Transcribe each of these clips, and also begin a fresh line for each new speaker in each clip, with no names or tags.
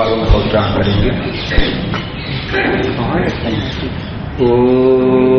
बारों का उच्चारण करेंगे। ओ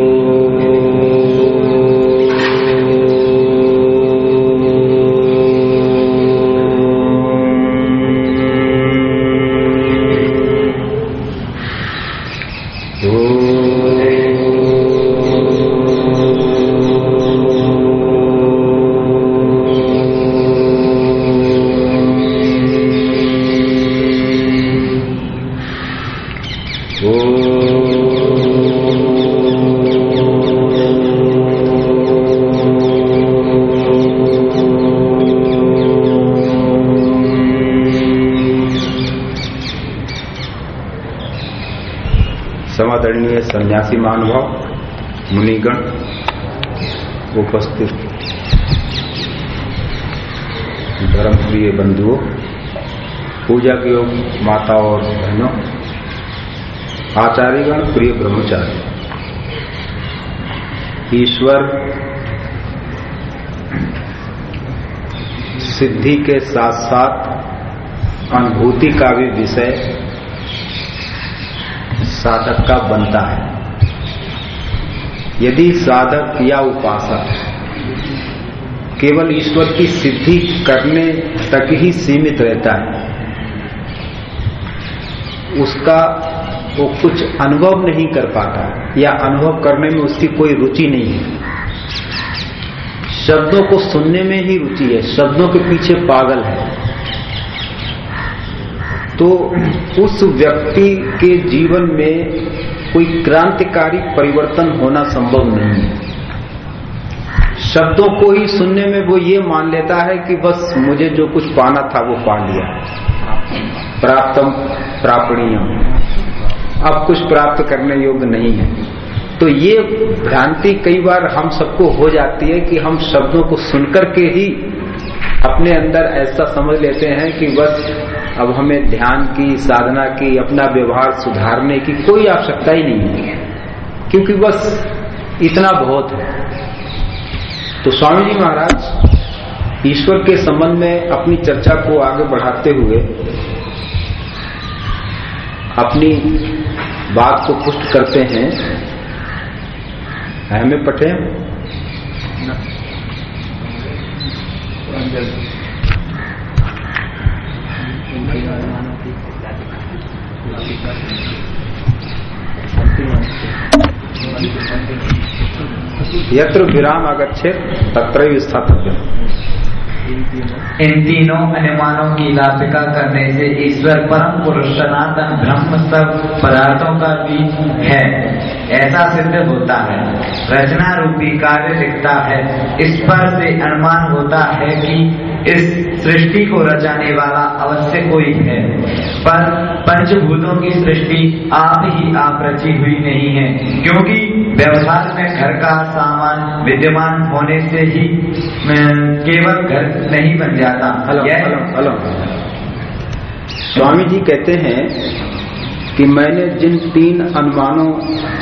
समादरणीय सन्यासी महानुभाव मुनिगण उपस्थित धर्म प्रिय बंधुओं, पूजा के योग माता और बहनों, आचार्यगण, प्रिय ब्रह्मचारी, ईश्वर सिद्धि के साथ साथ अनुभूति का भी विषय साधक का बनता है। यदि साधक या उपासक केवल ईश्वर की सिद्धि करने तक ही सीमित रहता है, उसका वो कुछ अनुभव नहीं कर पाता या अनुभव करने में उसकी कोई रुचि नहीं है। शब्दों को सुनने में ही रुचि है, शब्दों के पीछे पागल है। तो उस व्यक्ति के जीवन में कोई क्रांतिकारी परिवर्तन होना संभव नहीं है। शब्दों को ही सुनने में वो ये मान लेता है कि बस मुझे जो कुछ पाना था वो पा लिया। प्राप्तम, प्रापणीयम। अब कुछ प्राप्त करने योग्य नहीं है। तो ये भ्रांति कई बार हम सबको हो जाती है कि हम शब्दों को सुनकर के ही अपने अंदर ऐसा समझ लेते हैं कि बस अब हमें ध्यान की, साधना की, अपना व्यवहार सुधारने की कोई आवश्यकता ही नहीं है। क्योंकि बस इतना बहुत है। तो स्वामी जी महाराज, ईश्वर के संबंध में अपनी चर्चा को आगे बढ़ाते हुए अपनी बात को पुष्ट करते हैं। हमें पटे यत्र विराम अगच्छे तत्र स्थातव्य
इन तीनों अनुमानों की लापिका करने से ईश्वर परम पुरुष, सनातन, ब्रह्म सब पदार्थों का बीज है। ऐसा सिद्ध होता है। रचना रूपी कार्य दिखता है। इस पर से अनुमान होता है कि इस सृष्टि को रचाने वाला अवश्य कोई है पर पंचभूतों की सृष्टि आप ही आप रची हुई नहीं है क्योंकि व्यवहार में घर का सामान विद्यमान होने से ही केवल घर नहीं बन जाता
अलम। स्वामी जी कहते हैं कि मैंने जिन तीन अनुमानों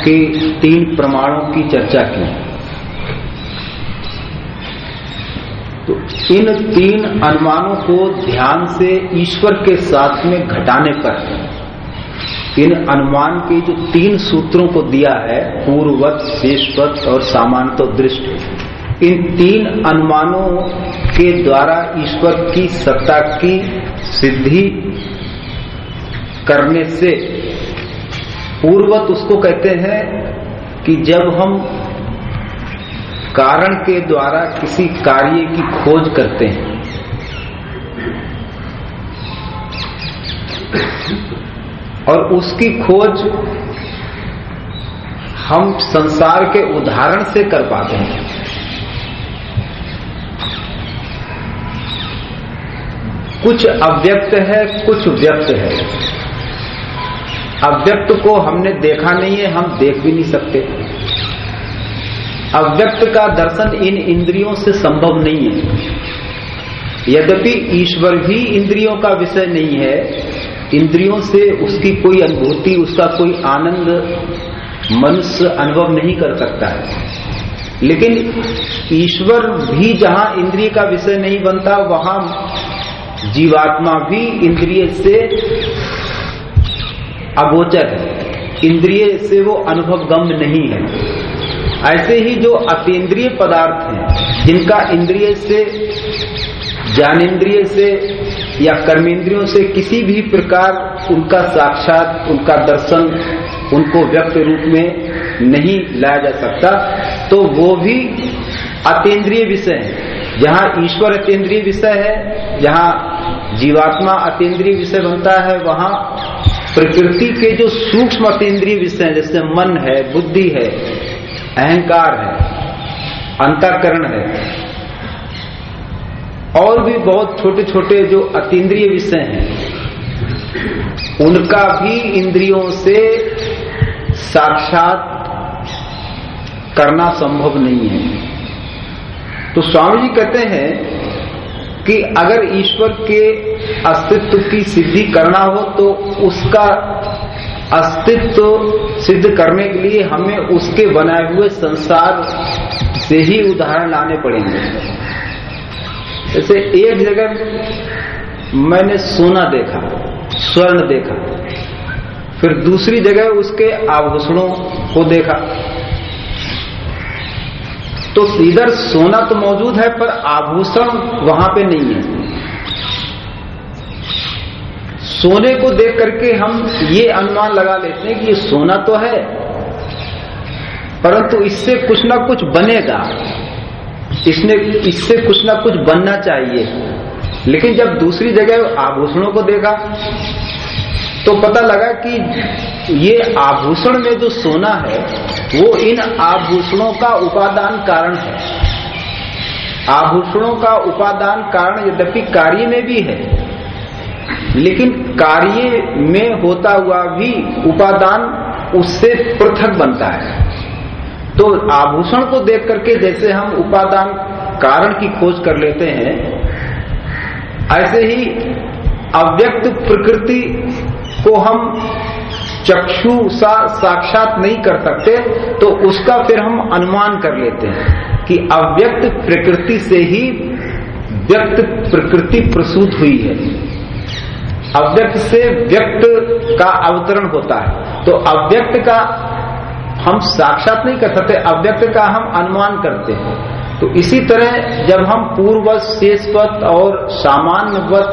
के तीन प्रमाणों की चर्चा की तो इन तीन अनुमानों को ध्यान से ईश्वर के साथ में घटाने पर इन अनुमान के जो तीन सूत्रों को दिया है, पूर्ववत, शेषवत और सामान्य दृष्ट, इन तीन अनुमानों के द्वारा ईश्वर की सत्ता की सिद्धि करने से पूर्वत उसको कहते हैं कि जब हम कारण के द्वारा किसी कार्य की खोज करते हैं। और उसकी खोज हम संसार के उदाहरण से कर पाते हैं। कुछ अव्यक्त है, कुछ व्यक्त है। अव्यक्त को हमने देखा नहीं है, हम देख भी नहीं सकते। अव्यक्त का दर्शन इन इंद्रियों से संभव नहीं है। यद्यपि ईश्वर भी इंद्रियों का विषय नहीं है, इंद्रियों से उसकी कोई अनुभूति, उसका कोई आनंद मनुष्य अनुभव नहीं कर सकता है। लेकिन ईश्वर भी जहाँ इंद्रिय का विषय नहीं बनता, वहाँ जीवात्मा भी इंद्रिय से अगोचर है। इंद्रिय से वो अनुभव गम्य नहीं है। ऐसे ही जो अतीन्द्रिय पदार्थ हैं, जिनका इंद्रिय से, ज्ञानेन्द्रिय से या कर्मेंद्रियों से किसी भी प्रकार उनका साक्षात, उनका दर्शन, उनको व्यक्त रूप में नहीं लाया जा सकता तो वो भी अतेंद्रिय विषय है। जहाँ ईश्वर अतेंद्रिय विषय है, जहाँ जीवात्मा अतेंद्रिय विषय बनता है, वहाँ प्रकृति के जो सूक्ष्म अतेंद्रिय विषय जैसे मन है, बुद्धि है अहंकार है, अंतकरण है। और भी बहुत छोटे छोटे जो अतीन्द्रिय विषय हैं, उनका भी इंद्रियों से साक्षात करना संभव नहीं है। तो स्वामी जी कहते हैं कि अगर ईश्वर के अस्तित्व की सिद्धि करना हो तो उसका अस्तित्व सिद्ध करने के लिए हमें उसके बनाए हुए संसार से ही उदाहरण लाने पड़ेंगे। जैसे एक जगह मैंने सोना देखा, स्वर्ण देखा, फिर दूसरी जगह उसके आभूषणों को देखा। तो इधर सोना तो मौजूद है, पर आभूषण वहाँ पे नहीं है। सोने को देख करके हम ये अनुमान लगा लेते हैं कि ये सोना तो है, परंतु इससे कुछ ना कुछ बनेगा। इसने, इससे कुछ ना कुछ बनना चाहिए। लेकिन जब दूसरी जगह आभूषणों को देखा तो पता लगा कि ये आभूषण में जो सोना है, वो इन आभूषणों का उपादान कारण है। आभूषणों का उपादान कारण यद्यपि कार्य में भी है लेकिन कार्य में होता हुआ भी उपादान उससे पृथक बनता है। तो आभूषण को देख करके जैसे हम उपादान कारण की खोज कर लेते हैं, ऐसे ही अव्यक्त प्रकृति को हम चक्षु सा साक्षात नहीं कर सकते तो उसका फिर हम अनुमान कर लेते हैं कि अव्यक्त प्रकृति से ही व्यक्त प्रकृति प्रसूत हुई है। अव्यक्त से व्यक्त का अवतरण होता है। तो अव्यक्त का हम साक्षात नहीं कर सकते, अव्यक्त का हम अनुमान करते हैं। तो इसी तरह जब हम पूर्ववत शेषवत और सामान्यवत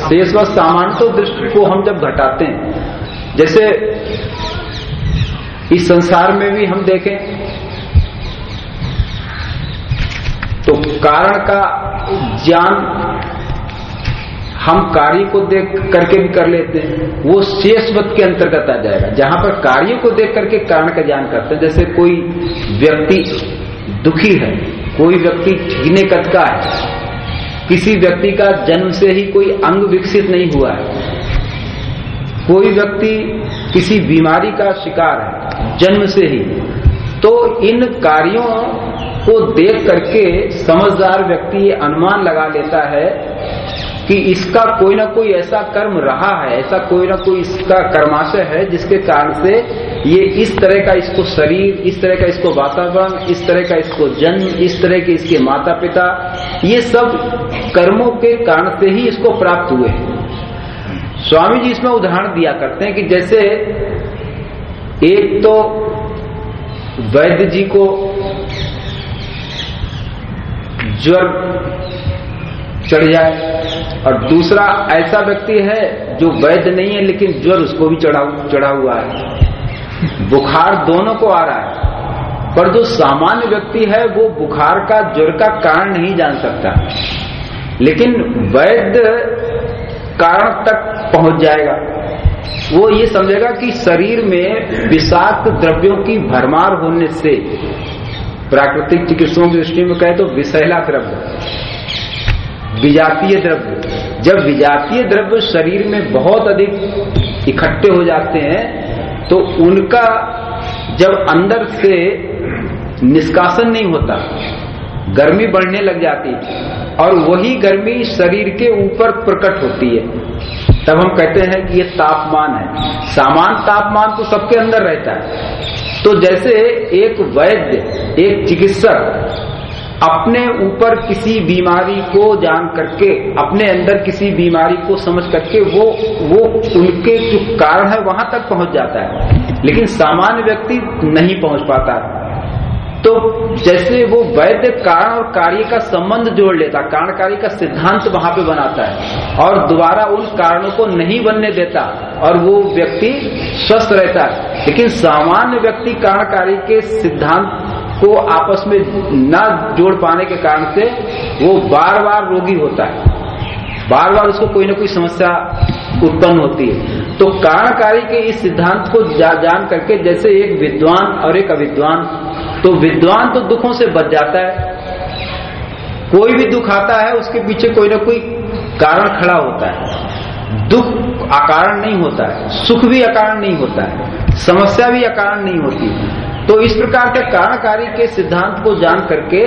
शेषवत सामान्य तो दृष्टि को हम जब घटाते हैं, जैसे इस संसार में भी हम देखें तो कारण का ज्ञान हम कार्य को देख करके भी कर लेते हैं। वो शेषवत के अंतर्गत आ जाएगा। जहाँ पर कार्य को देख करके कारण का ज्ञान करते हैं। जैसे कोई व्यक्ति दुखी है, कोई व्यक्ति ठीने कद का है, किसी व्यक्ति का जन्म से ही कोई अंग विकसित नहीं हुआ है, कोई व्यक्ति किसी बीमारी का शिकार है, जन्म से ही तो इन कार्यों को देख करके समझदार व्यक्ति ये अनुमान लगा लेता है कि इसका कोई ना कोई ऐसा कर्म रहा है, ऐसा कोई ना कोई इसका कर्माशय है, जिसके कारण से ये इस तरह का इसको शरीर, इस तरह का इसको वातावरण, इस तरह का इसको जन्म, इस तरह के इसके माता पिता ये सब कर्मों के कारण से ही इसको प्राप्त हुए हैं। स्वामी जी इसमें उदाहरण दिया करते हैं कि जैसे एक तो वैद्य जी को ज्वर चढ़ जाए और दूसरा ऐसा व्यक्ति है जो वैध नहीं है, लेकिन ज्वर उसको भी चढ़ा चढ़ा हुआ है। बुखार दोनों को आ रहा है। पर जो सामान्य व्यक्ति है, वो बुखार का ज्वर का कारण नहीं जान सकता। लेकिन वैध कारण तक पहुँच जाएगा। वो ये समझेगा कि शरीर में विषाक्त द्रव्यों की भरमार होने से, प्राकृतिक चिकित्सकों की दृष्टि में कहे तो विषैला द्रव्य, विजातीय द्रव्य जब विजातीय द्रव्य शरीर में बहुत अधिक इकट्ठे हो जाते हैं तो उनका जब अंदर से निष्कासन नहीं होता, गर्मी बढ़ने लग जाती और वही गर्मी शरीर के ऊपर प्रकट होती है, तब हम कहते हैं कि ये तापमान है। सामान तापमान तो सबके अंदर रहता है। तो जैसे एक वैद्य, एक चिकित्सक अपने ऊपर किसी बीमारी को जान करके, अपने अंदर किसी बीमारी को समझ करके वो वो उनके जो कारण है वहाँ तक पहुँच जाता है। लेकिन सामान्य व्यक्ति नहीं पहुँच पाता। तो जैसे वो वैद्य कारण और कार्य का संबंध जोड़ लेता, कारणकारी का सिद्धांत वहाँ पे बनाता है और दोबारा उन कारणों को नहीं बनने देता और वो व्यक्ति स्वस्थ रहता है। लेकिन सामान्य व्यक्ति कारणकारी के सिद्धांत को आपस में न जोड़ पाने के कारण से वो बार बार रोगी होता है। बार बार उसको कोई ना कोई समस्या उत्पन्न होती है। तो कारणकारी के इस सिद्धांत को जा, जान करके जैसे एक विद्वान और एक अविद्वान तो विद्वान तो दुखों से बच जाता है। कोई भी दुख आता है उसके पीछे कोई ना कोई कारण खड़ा होता है। दुख अकारण नहीं होता है सुख भी अकारण नहीं होता है समस्या भी अकारण नहीं होती तो इस प्रकार के कारणकारी के सिद्धांत को जान करके,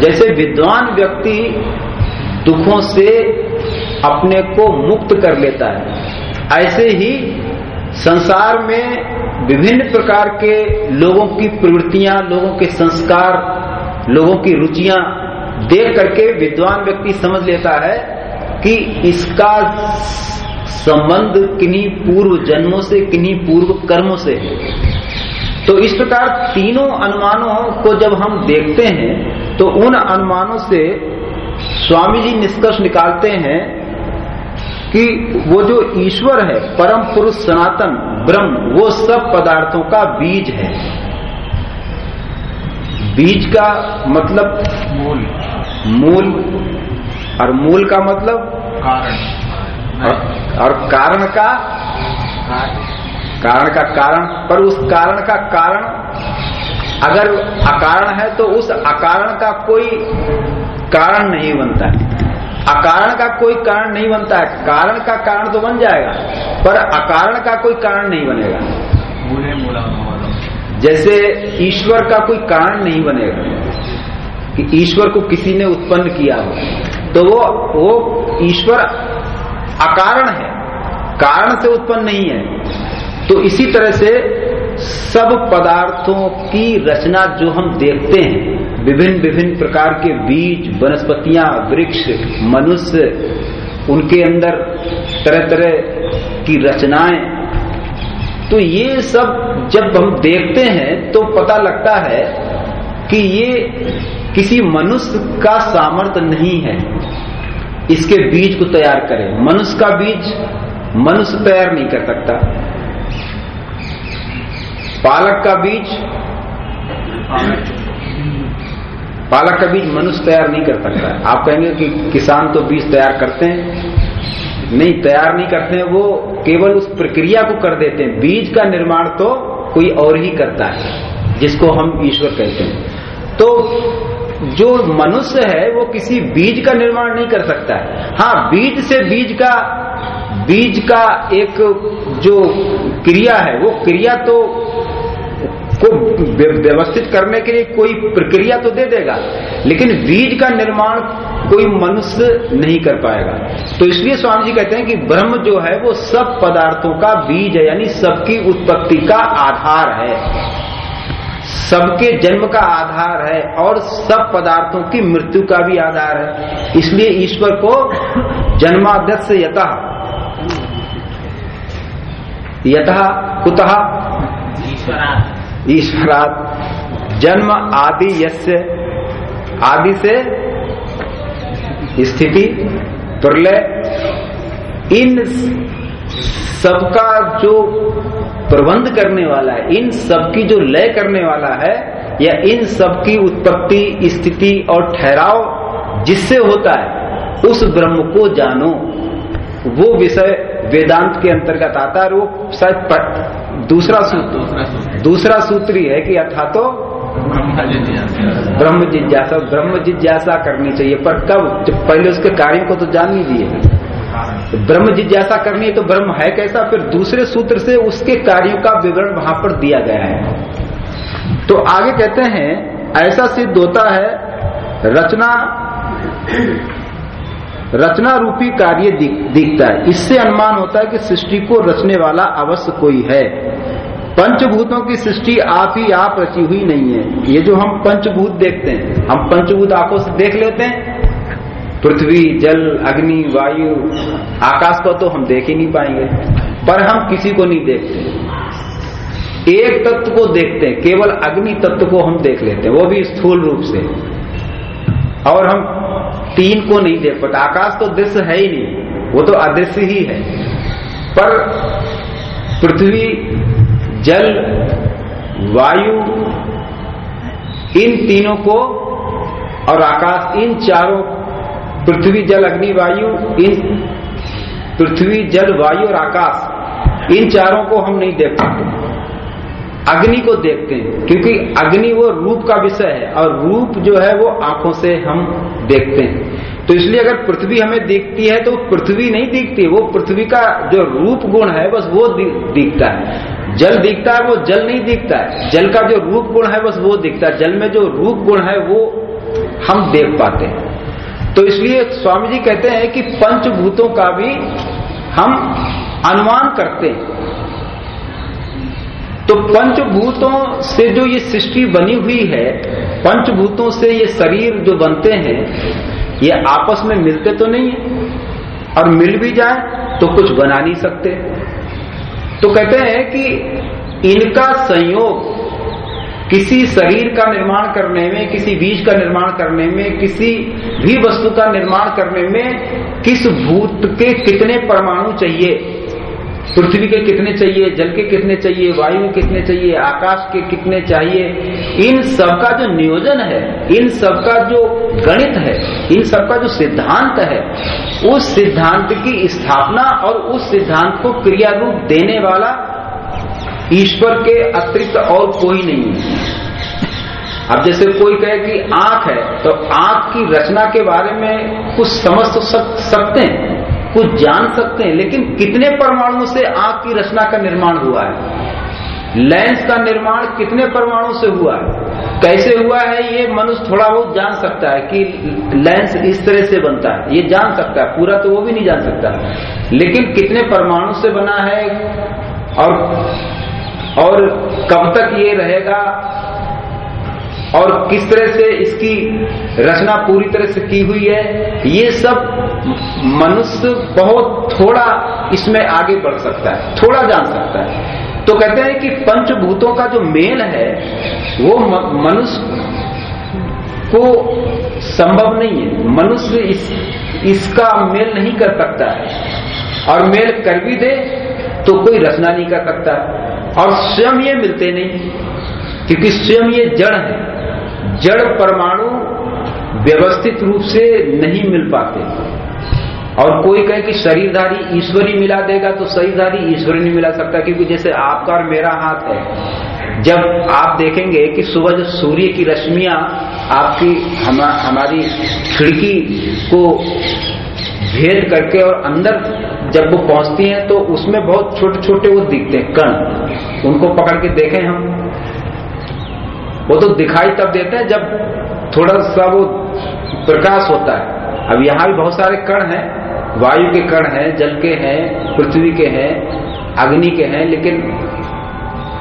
जैसे विद्वान व्यक्ति दुखों से अपने को मुक्त कर लेता है, ऐसे ही संसार में विभिन्न प्रकार के लोगों की प्रवृत्तियाँ, लोगों के संस्कार, लोगों की रुचियाँ देख करके विद्वान व्यक्ति समझ लेता है कि इसका संबंध किन्हीं पूर्व जन्मों से, किन्हीं पूर्व कर्मों से है। तो इस प्रकार तीनों अनुमानों को जब हम देखते हैं तो उन अनुमानों से स्वामी जी निष्कर्ष निकालते हैं कि वो जो ईश्वर है परम पुरुष सनातन ब्रह्म वो सब पदार्थों का बीज है। बीज का मतलब
मूल।
मूल। और मूल का मतलब?
कारण।
और, और कारण का? कारण का कारण, पर उस कारण का कारण, अगर अकारण है तो उस अकारण का कोई कारण नहीं बनता है। अकारण का कोई कारण नहीं बनता है। कारण का कारण तो बन जाएगा, पर अकारण का कोई कारण नहीं बनेगा। जैसे ईश्वर का कोई कारण नहीं बनेगा, कि ईश्वर को किसी ने उत्पन्न किया हो तो वो वो ईश्वर अकारण है। कारण से उत्पन्न नहीं है। तो इसी तरह से सब पदार्थों की रचना जो हम देखते हैं, विभिन्न विभिन्न प्रकार के बीज, वनस्पतियाँ, वृक्ष, मनुष्य, उनके अंदर तरह तरह की रचनाएँ तो ये सब जब हम देखते हैं तो पता लगता है कि ये किसी मनुष्य का सामर्थ्य नहीं है। इसके बीज को तैयार करें। मनुष्य का बीज मनुष्य तैयार नहीं कर सकता। पालक का बीज? पालक का बीज मनुष्य तैयार नहीं कर सकता है। आप कहेंगे कि किसान तो बीज तैयार करते हैं। नहीं, तैयार नहीं करते हैं, वो केवल उस प्रक्रिया को कर देते हैं। बीज का निर्माण तो कोई और ही करता है, जिसको हम ईश्वर कहते हैं। तो जो मनुष्य है, वो किसी बीज का निर्माण नहीं कर सकता है। हाँ बीज से बीज का बीज का एक जो क्रिया है, वो क्रिया तो को व्यवस्थित करने के लिए कोई प्रक्रिया तो दे देगा, लेकिन बीज का निर्माण कोई मनुष्य नहीं कर पाएगा। तो इसलिए स्वामी जी कहते हैं कि ब्रह्म जो है, वो सब पदार्थों का बीज है, यानी सबकी उत्पत्ति का आधार है। सबके जन्म का आधार है और सब पदार्थों की मृत्यु का भी आधार है। इसलिए ईश्वर को जन्माध्यक्ष यथा यथा कुतः ईश्वरात जन्म आदि यस्य, आदि से स्थिति प्रलय इन सबका जो प्रबंध करने वाला है, इन सबकी जो लय करने वाला है, या इन सबकी उत्पत्ति, स्थिति और ठहराव जिससे होता है, उस ब्रह्म को जानो। वो विषय वेदांत के अंतर्गत आता है वो शायद दूसरा सूत्र। दूसरा सूत्र ही है कि अथा तो ब्रह्म जिज्ञासा ब्रह्म जिज्ञासा करनी चाहिए। पर कब? पहले उसके कार्य को तो जान लीजिए तो ब्रह्म जिज्ञासा करनी है तो ब्रह्म है कैसा? फिर दूसरे सूत्र से उसके कार्यों का विवरण वहाँ पर दिया गया है। तो आगे कहते हैं ऐसा सिद्ध होता है रचना रचना रूपी कार्य दिखता है। इससे अनुमान होता है कि सृष्टि को रचने वाला अवश्य कोई है। पंचभूतों की सृष्टि आप ही आप रची हुई नहीं है। ये जो हम पंचभूत देखते हैं, हम पंचभूत आँखों से देख लेते हैं। पृथ्वी, जल, अग्नि, वायु, आकाश को तो हम देख ही नहीं पाएँगे, पर हम किसी को नहीं देखते। एक तत्व को देखते हैं, केवल अग्नि तत्व को हम देख लेते हैं, वो भी स्थूल रूप से। और हम तीन को नहीं देख पाते आकाश तो दृश्य है ही नहीं, वो तो अदृश्य ही है। पर पृथ्वी, जल, वायु, इन तीनों को और आकाश, इन चारों, पृथ्वी, जल, अग्नि, वायु, इन पृथ्वी, जल, वायु और आकाश, इन चारों को हम नहीं देख पाते। अग्नि को देखते हैं, क्योंकि अग्नि वो रूप का विषय है और रूप जो है वो आँखों से हम देखते हैं। तो इसलिए अगर पृथ्वी हमें दिखती है तो पृथ्वी नहीं दिखती, वो पृथ्वी का जो रूप गुण है बस वो दिखता है। जल दिखता है वो जल नहीं दिखता है। जल का जो रूप गुण है बस वो दिखता है। जल में जो रूप गुण है वो हम देख पाते हैं। तो इसलिए स्वामी जी कहते हैं कि पंचभूतों का भी हम अनुमान करते हैं। तो पंचभूतों से जो ये सृष्टि बनी हुई है, पंचभूतों से ये शरीर जो बनते हैं, ये आपस में मिलते तो नहीं है, और मिल भी जाए तो कुछ बना नहीं सकते। तो कहते हैं कि इनका संयोग किसी शरीर का निर्माण करने में, किसी बीज का निर्माण करने में, किसी भी वस्तु का निर्माण करने में किस भूत के कितने परमाणु चाहिए? पृथ्वी के कितने चाहिए, जल के कितने चाहिए, वायु कितने चाहिए, आकाश के कितने चाहिए, इन सब का जो नियोजन है, इन सब का जो गणित है, इन सब का जो सिद्धांत है, उस सिद्धांत की स्थापना और उस सिद्धांत को क्रिया रूप देने वाला ईश्वर के अतिरिक्त और कोई नहीं है। अब जैसे कोई कहे कि आँख है तो आँख की रचना के बारे में कुछ समझ तो सकते हैं। कुछ जान सकते हैं, लेकिन कितने परमाणुओं से आँख की रचना का निर्माण हुआ है? लेंस का निर्माण कितने परमाणु से हुआ है? कैसे हुआ है, ये मनुष्य थोड़ा बहुत जान सकता है कि लेंस इस तरह से बनता है। ये जान सकता है, पूरा तो वो भी नहीं जान सकता। लेकिन कितने परमाणु से बना है, और और कब तक ये रहेगा और किस तरह से इसकी रचना पूरी तरह से की हुई है, ये सब मनुष्य बहुत थोड़ा इसमें आगे बढ़ सकता है, थोड़ा जान सकता है। तो कहते हैं कि पंचभूतों का जो मेल है, वो मनुष्य को संभव नहीं है। मनुष्य इस, इसका मेल नहीं कर सकता है। और मेल कर भी दे तो कोई रचना नहीं कर सकता। और स्वयं ये मिलते नहीं। क्योंकि स्वयं ये जड़ है। जड़ परमाणु व्यवस्थित रूप से नहीं मिल पाते। और कोई कहे कि शरीरधारी ईश्वरी मिला देगा तो शरीरधारी ईश्वरी नहीं मिला सकता क्योंकि जैसे आपका और मेरा हाथ है। जब आप देखेंगे कि सुबह जो सूर्य की रश्मियाँ आपकी हम, हमारी खिड़की को भेद करके और अंदर जब वो पहुँचती हैं तो उसमें बहुत छोटे छोटे वो दिखते हैं कण। उनको पकड़ के देखें हम। वो तो दिखाई तब देते हैं जब थोड़ा सा वो प्रकाश होता है। अब यहाँ भी बहुत सारे कण हैं। वायु के कण हैं, जल के हैं, पृथ्वी के हैं, अग्नि के हैं, लेकिन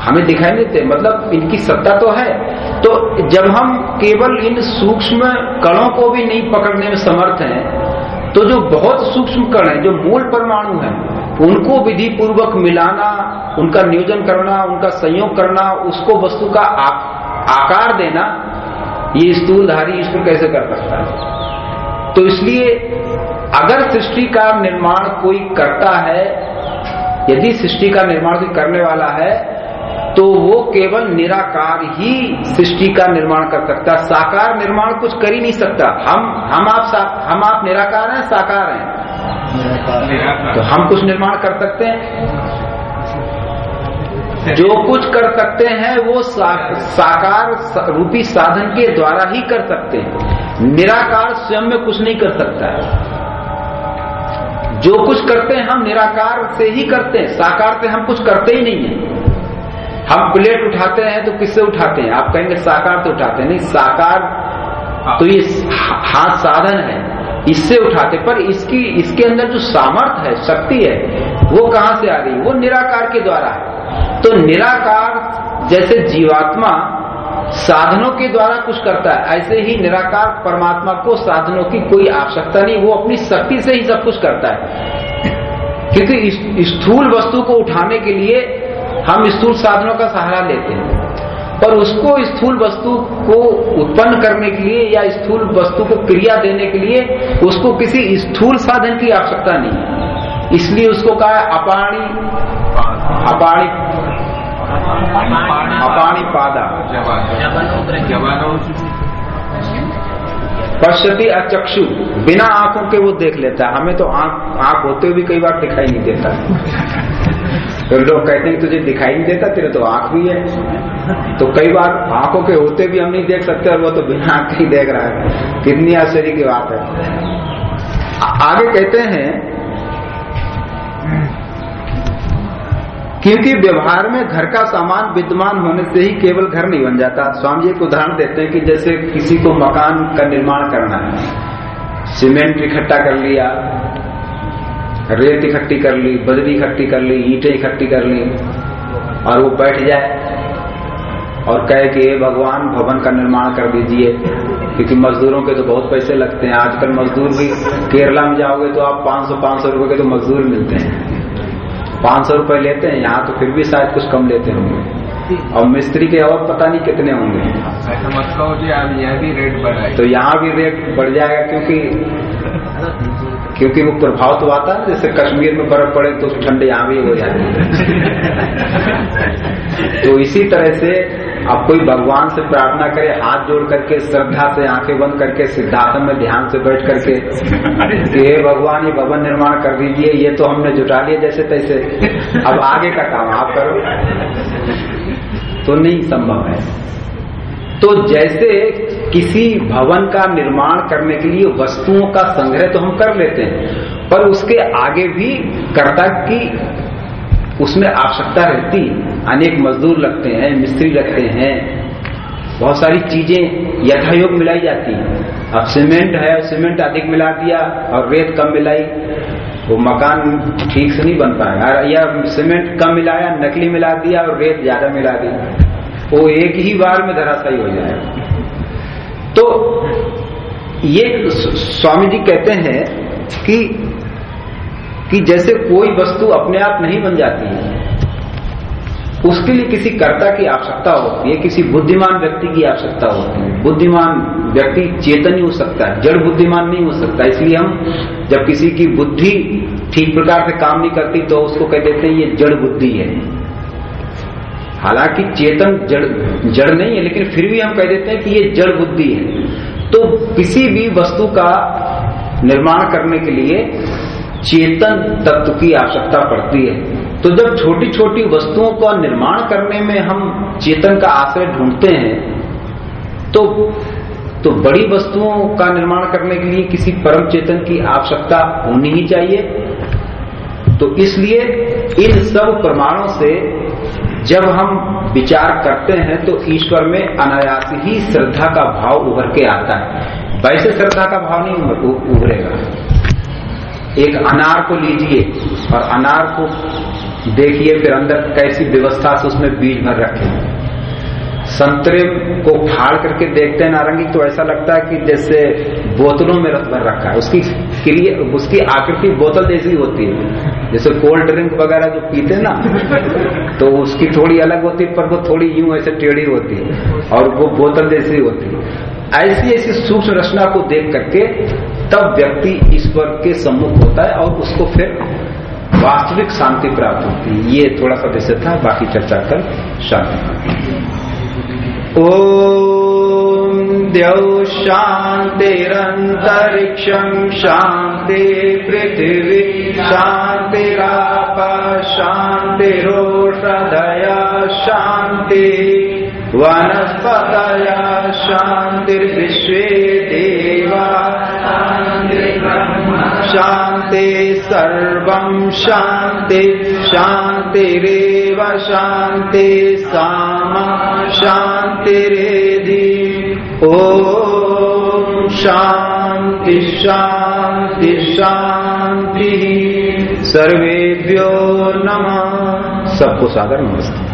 हमें दिखाई नहीं देते। मतलब इनकी सत्ता तो है। तो जब हम केवल इन सूक्ष्म कणों को भी नहीं पकड़ने में समर्थ हैं तो जो बहुत सूक्ष्म कण है, जो मूल परमाणु है, उनको विधि पूर्वक मिलाना, उनका नियोजन करना, उनका संयोग करना, उसको वस्तु का आकार देना ये स्थूलधारी ईश्वर कैसे कर सकता है? तो इसलिए अगर सृष्टि का निर्माण कोई करता है यदि सृष्टि का निर्माण कोई करने वाला है तो वो केवल निराकार ही सृष्टि का निर्माण कर सकता है। साकार निर्माण कुछ कर ही नहीं सकता। हम हम आप हम आप निराकार हैं साकार हैं। तो हम कुछ निर्माण कर सकते हैं। जो कुछ कर सकते हैं वो सा, साकार रूपी साधन के द्वारा ही कर सकते हैं। निराकार स्वयं में कुछ नहीं कर सकता है। जो कुछ करते हैं हम निराकार से ही करते हैं। साकार से हम कुछ करते ही नहीं है। हम प्लेट उठाते हैं तो किससे उठाते हैं? आप कहेंगे साकार तो उठाते हैं। नहीं साकार तो ये हाथ साधन है। इससे उठाते पर इसकी इसके अंदर जो सामर्थ्य है शक्ति है वो कहाँ से आ रही है? वो निराकार के द्वारा है। तो निराकार जैसे जीवात्मा साधनों के द्वारा कुछ करता है, ऐसे ही निराकार परमात्मा को साधनों की कोई आवश्यकता नहीं, वो अपनी शक्ति से ही सब कुछ करता है। क्योंकि स्थूल वस्तु को उठाने के लिए हम स्थूल साधनों का सहारा लेते हैं। पर उसको स्थूल वस्तु को उत्पन्न करने के लिए या स्थूल वस्तु को क्रिया देने के लिए उसको किसी स्थूल साधन की आवश्यकता नहीं इसलिए उसको कहा अपाणी अपाणी अपाणी पादा। पश्यति अचक्षु। बिना आँखों के वो देख लेता है। हमें तो आँख आँख होते हुए भी कई बार दिखाई नहीं देता। तो लोग कहते हैं, तुझे दिखाई नहीं देता, तेरे तो आँख भी है। तो कई बार आँखों के होते भी हम नहीं देख सकते, और वो तो बिना आँख ही देख रहा है। कितनी आश्चर्य की बात है। आगे कहते हैं क्योंकि व्यवहार में घर का सामान विद्यमान होने से ही केवल घर नहीं बन जाता। स्वामी जी एक उदाहरण देते हैं कि जैसे किसी को मकान का निर्माण करना है, सीमेंट इकट्ठा कर लिया, रेत इकट्ठी कर ली, बजरी इकट्ठी कर ली, ईटें इकट्ठी कर ली, और वो बैठ जाए और कहे कि, हे भगवान, भवन का निर्माण कर दीजिए, क्योंकि मजदूरों के तो बहुत पैसे लगते हैं। आजकल मजदूर भी केरला में जाओगे तो आप 500 500 रुपए के तो मजदूर मिलते हैं। पाँच सौ रुपये लेते हैं यहाँ तो फिर भी शायद कुछ कम लेते होंगे। और मिस्त्री के और पता नहीं कितने होंगे।
ऐसा जी यह भी रेट बढ़ा
तो यहाँ भी रेट बढ़ जाएगा क्योंकि क्योंकि वो प्रभाव तो आता है जैसे कश्मीर में बर्फ़ पड़े तो ठंड यहाँ भी हो जाती है। तो इसी तरह से अब कोई भगवान से प्रार्थना करे, हाथ जोड़ करके, श्रद्धा से, आँखें बंद करके सिद्धार्थन में ध्यान से बैठ करके, कि हे भगवान, ये भवन निर्माण कर दीजिए, ये तो हमने जुटा लिया जैसे तैसे। अब आगे का काम आप करो। तो नहीं संभव है। तो जैसे किसी भवन का निर्माण करने के लिए वस्तुओं का संग्रह तो हम कर लेते हैं, पर उसके आगे भी कर्ता की उसमें आवश्यकता रहती अनेक मजदूर लगते हैं, मिस्त्री लगते हैं। बहुत सारी चीज़ें यथायोग मिलाई जाती हैं। अब सीमेंट है सीमेंट अधिक मिला दिया, और रेत कम मिलाई, वो मकान ठीक से नहीं बन पाया। या सीमेंट कम मिलाया, नकली मिला दिया, और रेत ज़्यादा मिला दी। वो एक ही बार में धराशायी हो जाएगा तो ये स्वामी जी कहते हैं कि कि जैसे कोई वस्तु अपने आप नहीं बन जाती है उसके लिए किसी कर्ता की आवश्यकता होती है, किसी बुद्धिमान व्यक्ति की आवश्यकता होती है। बुद्धिमान व्यक्ति चेतन ही हो सकता है, जड़ बुद्धिमान नहीं हो सकता। इसलिए हम जब किसी की बुद्धि ठीक प्रकार से काम नहीं करती तो उसको कह देते हैं, ये जड़ बुद्धि है। हालाँकि चेतन जड़ जड़ नहीं है, लेकिन फिर भी हम कह देते हैं कि ये जड़ बुद्धि है। तो किसी भी वस्तु का निर्माण करने के लिए चेतन तत्व की आवश्यकता पड़ती है। तो जब छोटी छोटी वस्तुओं का निर्माण करने में हम चेतन का आश्रय ढूंढते हैं तो तो बड़ी वस्तुओं का निर्माण करने के लिए किसी परम चेतन की आवश्यकता होनी ही चाहिए। तो इसलिए इन सब प्रमाणों से जब हम विचार करते हैं तो ईश्वर में अनायास ही श्रद्धा का भाव उभर के आता है। वैसे श्रद्धा का भाव नहीं उभरेगा। एक अनार को लीजिए और अनार को देखिए फिर अंदर कैसी व्यवस्था से उसमें बीज भर रखे संतरे को फाड़ करके देखते हैं नारंगी तो ऐसा लगता है कि जैसे बोतलों में रस भर रखा है। उसकी क्रिया उसकी आकृति बोतल जैसी होती है। जैसे कोल्ड ड्रिंक वगैरह जो पीते ना तो उसकी थोड़ी अलग होती है, पर वो थोड़ी यूँ ऐसे टेढ़ी होती है और वो बोतल जैसी होती है। ऐसी ऐसी सूक्ष्म रचना को देख करके तब व्यक्ति ईश्वर के सम्मुख होता है और उसको फिर वास्तविक शांति प्राप्त होती है। ये थोड़ा सा विषय था, बाकी चर्चा कर शांति ओम द्यौ शांतिरंतरिक्षम शांति पृथ्वी शांतिराप शांतिरोषधय शांति वनस्पतय शांतिर्विश्वे देवा शांति सर्वं शांति, शांतिरेव शांति, सामा शांतिरेधि। ॐ शांति शांति शांति। सर्वेभ्यो नमः। सबको सादर नमस्ते।